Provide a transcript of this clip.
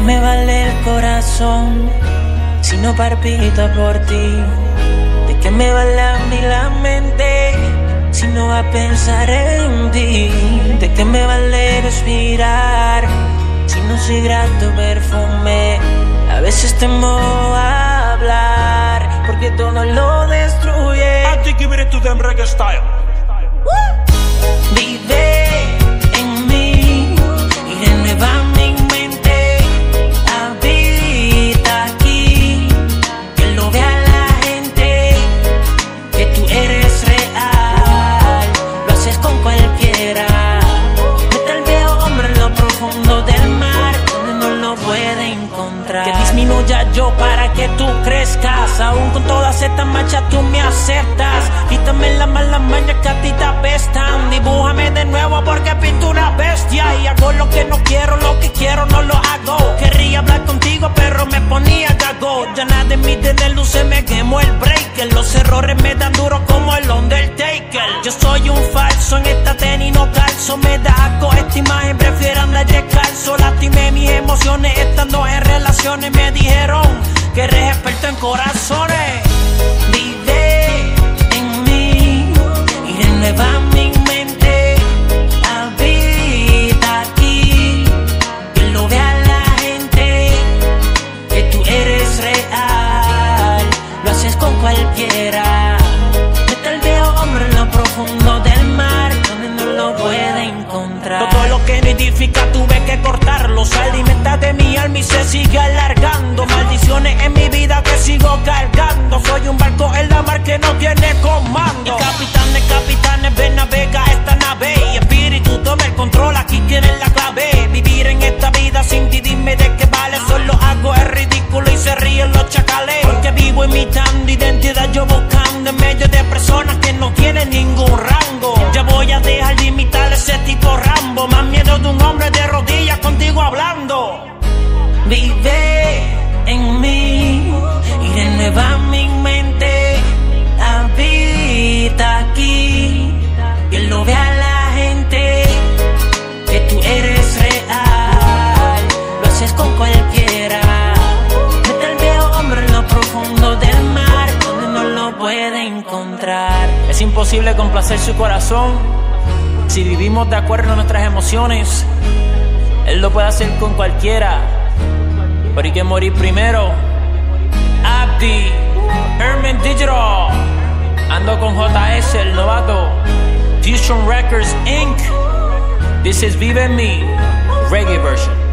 qué me vale el corazón si no palpita por ti? ¿De qué me vale a mí la mente si no va a pensar en ti? ¿De qué me vale respirar si no soy grato perfume? A veces temo a hablar porque todo lo destruye. Them reggae style. Vive Disminuya yo para que tú crezcas. Aún con todas estas manchas tú me aceptas. Quítame la mala maña que a ti te apestan. Dibújame de nuevo porque pinto una bestia. Y hago lo que no quiero, lo que quiero no lo hago. Querría hablar contigo, pero me ponía gago. Ya nada de mí desde luz se me quemó el breaker. Los errores me dan duro como el Undertaker. Yo soy un falso en esta tenis, no calzo. Me da asco esta imagen, prefiero andar descalzo. Lastimé mis emociones estando en relaciones. Me dijeron que eres experto en corazones. Lo que no edifica tuve que cortarlo. Se alimenta de mi alma y se sigue alargando. Maldiciones en mi vida que sigo cargando. Soy un barco en la mar que no tiene comando. El capitán de capitanes Es imposible complacer su corazón. Si vivimos de acuerdo a nuestras emociones, Él lo puede hacer con cualquiera. Pero hay que morir primero. Abdi, Herman Digital. Ando con JS, el novato. Fusion Records Inc. This is Vive en Me, reggae version.